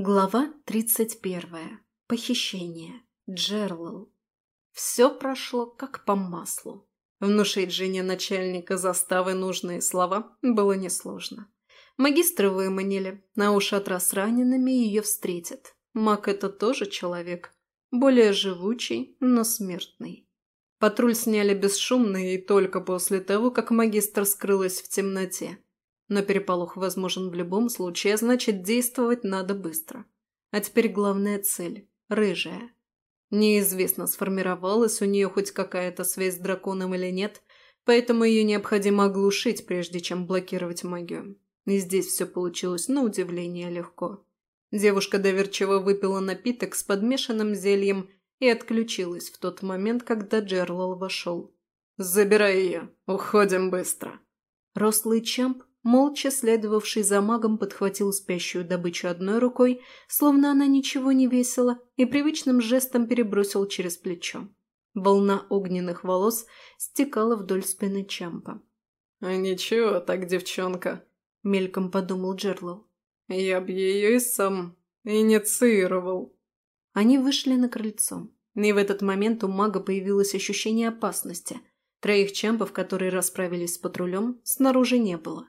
Глава 31. Похищение. Джерлал. Все прошло как по маслу. Внушить жене начальника заставы нужные слова было несложно. Магистры выманили, на ушатра с ранеными ее встретят. Маг это тоже человек, более живучий, но смертный. Патруль сняли бесшумно и только после того, как магистр скрылась в темноте. Но переполох возможен в любом случае, а значит, действовать надо быстро. А теперь главная цель – рыжая. Неизвестно, сформировалась у нее хоть какая-то связь с драконом или нет, поэтому ее необходимо оглушить, прежде чем блокировать магию. И здесь все получилось на удивление легко. Девушка доверчиво выпила напиток с подмешанным зельем и отключилась в тот момент, когда Джерлал вошел. «Забирай ее, уходим быстро». Рослый Чамп молча следовавший за магом подхватил спящую добычу одной рукой, словно она ничего не весила, и привычным жестом перебросил через плечо. Волна огненных волос стекала вдоль спины Чампа. «А ничего так, девчонка», — мельком подумал Джерлоу. «Я б ее и сам инициировал». Они вышли на крыльцо, и в этот момент у мага появилось ощущение опасности. Троих чампов, которые расправились с патрулем, снаружи не было.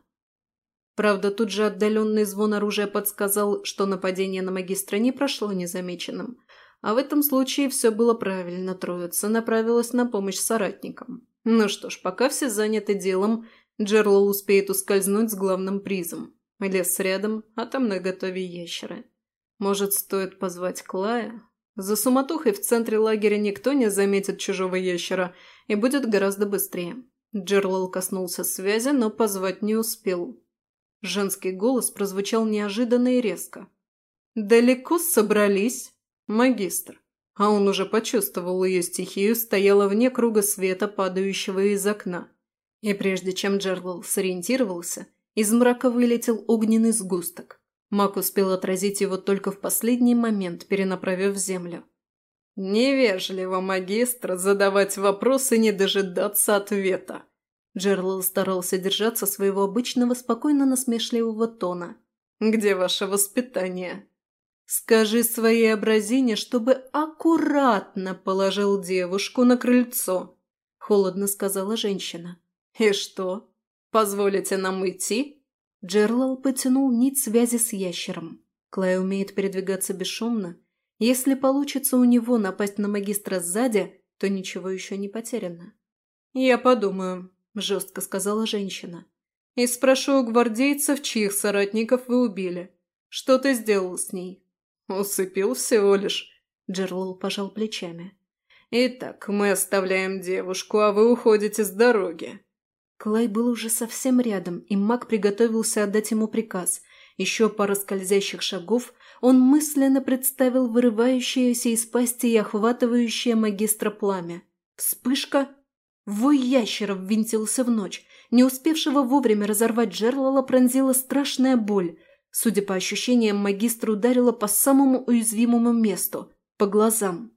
Правда, тут же отдаленный звон оружия подсказал, что нападение на магистра не прошло незамеченным. А в этом случае все было правильно, троица направилась на помощь соратникам. Ну что ж, пока все заняты делом, Джерлол успеет ускользнуть с главным призом. Лес рядом, а там на готове ящеры. Может, стоит позвать Клая? За суматохой в центре лагеря никто не заметит чужого ящера и будет гораздо быстрее. Джерлол коснулся связи, но позвать не успел. Женский голос прозвучал неожиданно и резко. «Далеко собрались?» «Магистр». А он уже почувствовал ее стихию, стояла вне круга света, падающего из окна. И прежде чем Джерлал сориентировался, из мрака вылетел огненный сгусток. Маг успел отразить его только в последний момент, перенаправив в землю. «Невежливо, магистр, задавать вопросы не дожидаться ответа», Джерлал старался держаться своего обычного спокойно-насмешливого тона. «Где ваше воспитание?» «Скажи своей образине, чтобы аккуратно положил девушку на крыльцо», – холодно сказала женщина. «И что? Позволите нам уйти?» Джерлал потянул нить связи с ящером. Клай умеет передвигаться бесшумно. Если получится у него напасть на магистра сзади, то ничего еще не потеряно. «Я подумаю», – жестко сказала женщина. «И спрошу у гвардейцев, чьих соратников вы убили. Что ты сделал с ней?» «Усыпил всего лишь», – Джерлол пожал плечами. «Итак, мы оставляем девушку, а вы уходите с дороги». Клай был уже совсем рядом, и маг приготовился отдать ему приказ. Еще пара скользящих шагов, он мысленно представил вырывающееся из пасти и охватывающее магистра пламя. Вспышка, Вой ящера ввинтился в ночь. Не успевшего вовремя разорвать жерлала пронзила страшная боль. Судя по ощущениям, магистр ударила по самому уязвимому месту – по глазам.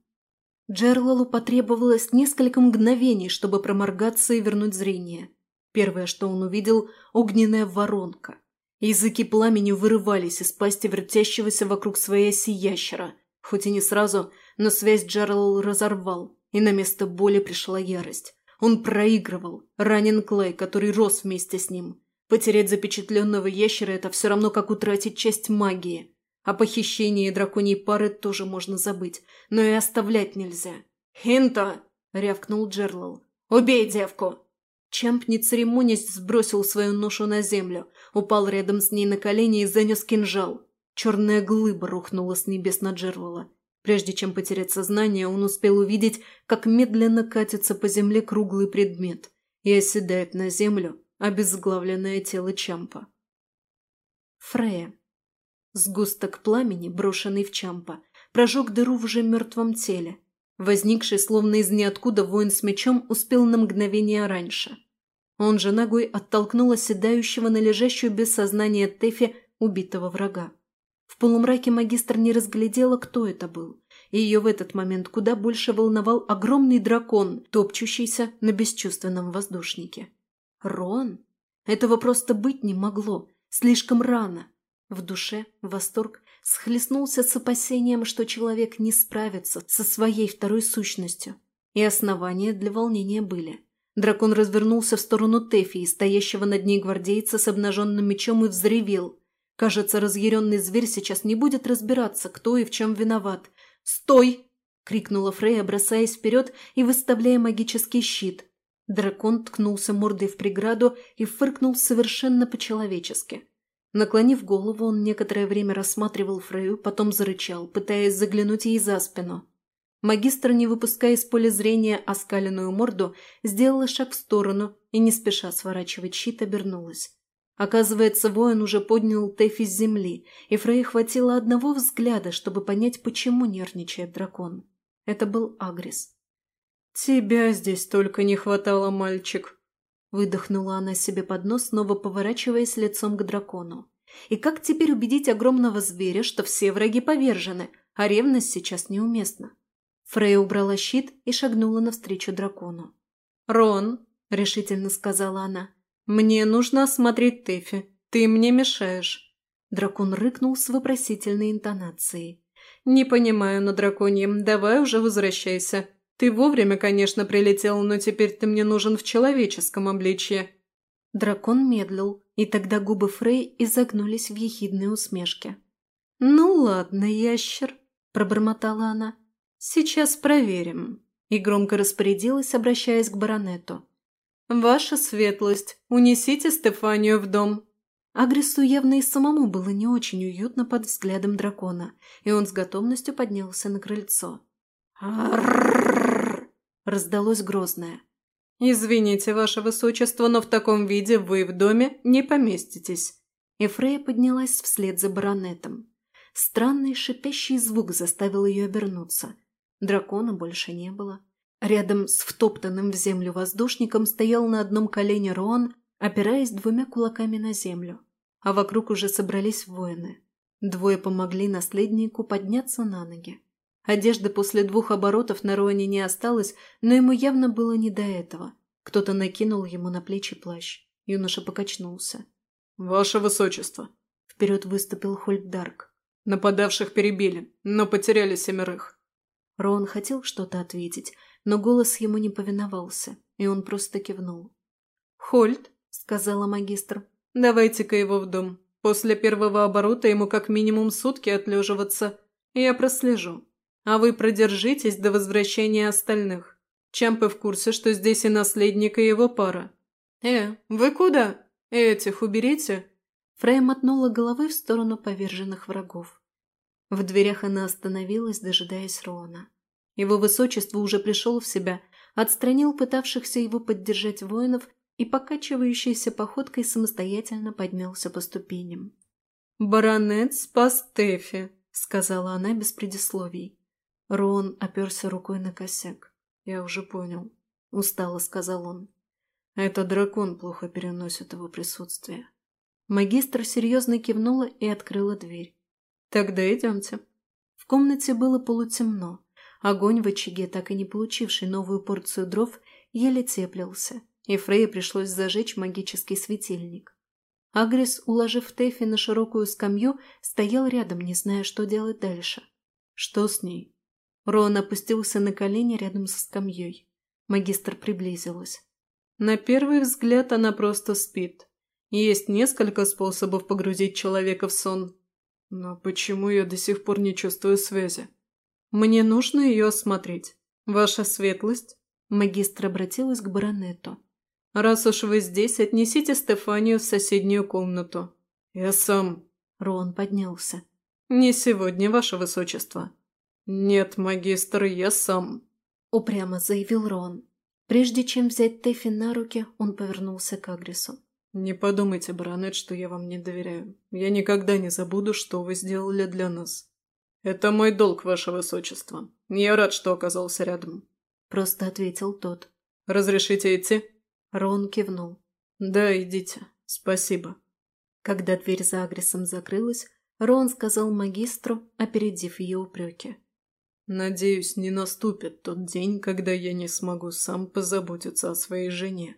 Джерлалу потребовалось несколько мгновений, чтобы проморгаться и вернуть зрение. Первое, что он увидел – огненная воронка. Языки пламени вырывались из пасти вертящегося вокруг своей оси ящера. Хоть и не сразу, но связь Джерлал разорвал, и на место боли пришла ярость. Он проигрывал. Ранен Клей, который рос вместе с ним. Потерять запечатленного ящера – это все равно, как утратить часть магии. О похищении драконьей пары тоже можно забыть, но и оставлять нельзя. «Хинта!» – рявкнул Джерлал. «Убей девку!» Чамп, не церемонясь, сбросил свою ношу на землю, упал рядом с ней на колени и занес кинжал. Черная глыба рухнула с небес на Джерлала. Прежде чем потерять сознание, он успел увидеть, как медленно катится по земле круглый предмет и оседает на землю обезглавленное тело Чампа. Фрея. Сгусток пламени, брошенный в Чампа, прожег дыру в уже мертвом теле. Возникший словно из ниоткуда воин с мечом успел на мгновение раньше. Он же ногой оттолкнул оседающего на лежащую без сознания Тэфи убитого врага. В полумраке магистр не разглядела, кто это был. И ее в этот момент куда больше волновал огромный дракон, топчущийся на бесчувственном воздушнике. Рон? Этого просто быть не могло. Слишком рано. В душе восторг, схлестнулся с опасением, что человек не справится со своей второй сущностью. И основания для волнения были. Дракон развернулся в сторону Тефии, стоящего над ней гвардейца с обнаженным мечом, и взревел. Кажется, разъяренный зверь сейчас не будет разбираться, кто и в чем виноват. «Стой!» – крикнула Фрея, бросаясь вперед и выставляя магический щит. Дракон ткнулся мордой в преграду и фыркнул совершенно по-человечески. Наклонив голову, он некоторое время рассматривал Фрею, потом зарычал, пытаясь заглянуть ей за спину. Магистр, не выпуская из поля зрения оскаленную морду, сделала шаг в сторону и, не спеша сворачивать щит, обернулась. Оказывается, воин уже поднял Тэфи с земли, и Фрей хватило одного взгляда, чтобы понять, почему нервничает дракон. Это был Агрис. «Тебя здесь только не хватало, мальчик!» Выдохнула она себе под нос, снова поворачиваясь лицом к дракону. И как теперь убедить огромного зверя, что все враги повержены, а ревность сейчас неуместна? Фрея убрала щит и шагнула навстречу дракону. «Рон», — решительно сказала она, — «мне нужно осмотреть Тэфи. Ты мне мешаешь». Дракон рыкнул с вопросительной интонацией. «Не понимаю на драконьем. Давай уже возвращайся. Ты вовремя, конечно, прилетел, но теперь ты мне нужен в человеческом обличье». Дракон медлил, и тогда губы Фрей изогнулись в ехидной усмешке. «Ну ладно, ящер», – пробормотала она. «Сейчас проверим», – и громко распорядилась, обращаясь к баронету. «Ваша светлость, унесите Стефанию в дом». Агрису явно и самому было не очень уютно под взглядом дракона, и он с готовностью поднялся на крыльцо. раздалось грозное. «Извините, ваше высочество, но в таком виде вы в доме не поместитесь». И Фрея поднялась вслед за баронетом. Странный шипящий звук заставил ее обернуться. Дракона больше не было. Рядом с втоптанным в землю воздушником стоял на одном колене Рон, опираясь двумя кулаками на землю. А вокруг уже собрались воины. Двое помогли наследнику подняться на ноги. Одежды после двух оборотов на Роне не осталось, но ему явно было не до этого. Кто-то накинул ему на плечи плащ. Юноша покачнулся. «Ваше высочество!» Вперед выступил Хольддарк. «Нападавших перебили, но потеряли семерых. Рон хотел что-то ответить, но голос ему не повиновался, и он просто кивнул. «Хольд», — сказала магистр, — «давайте-ка его в дом. После первого оборота ему как минимум сутки отлеживаться. Я прослежу. А вы продержитесь до возвращения остальных. Чампы в курсе, что здесь и наследник, и его пара. «Э, вы куда? Этих уберите?» Фрей мотнула головой в сторону поверженных врагов. В дверях она остановилась, дожидаясь Рона. Его высочество уже пришел в себя, отстранил пытавшихся его поддержать воинов и покачивающейся походкой самостоятельно поднялся по ступеням. «Баронет спас Тэфи», — сказала она без предисловий. Рон оперся рукой на косяк. «Я уже понял», — устало сказал он. «Это дракон плохо переносит его присутствие». Магистр серьезно кивнула и открыла дверь. «Тогда идемте». В комнате было полутемно. Огонь в очаге, так и не получивший новую порцию дров, еле теплился, и Фрейе пришлось зажечь магический светильник. Агрис, уложив Тэфи на широкую скамью, стоял рядом, не зная, что делать дальше. «Что с ней?» Рон опустился на колени рядом со скамьей. Магистр приблизилась. «На первый взгляд она просто спит. Есть несколько способов погрузить человека в сон, но почему я до сих пор не чувствую связи? Мне нужно ее осмотреть. Ваша светлость?» Магистр обратилась к баронету. «Раз уж вы здесь, отнесите Стефанию в соседнюю комнату. Я сам». Рон поднялся. «Не сегодня, ваше высочество». «Нет, магистр, я сам», — упрямо заявил Рон. Прежде чем взять Тэфи на руки, он повернулся к Агрису. «Не подумайте, баронет, что я вам не доверяю. Я никогда не забуду, что вы сделали для нас. Это мой долг, ваше высочество. Я рад, что оказался рядом». Просто ответил тот. «Разрешите идти?» Рон кивнул. «Да, идите. Спасибо». Когда дверь за Агрисом закрылась, Рон сказал магистру, опередив ее упреки. «Надеюсь, не наступит тот день, когда я не смогу сам позаботиться о своей жене».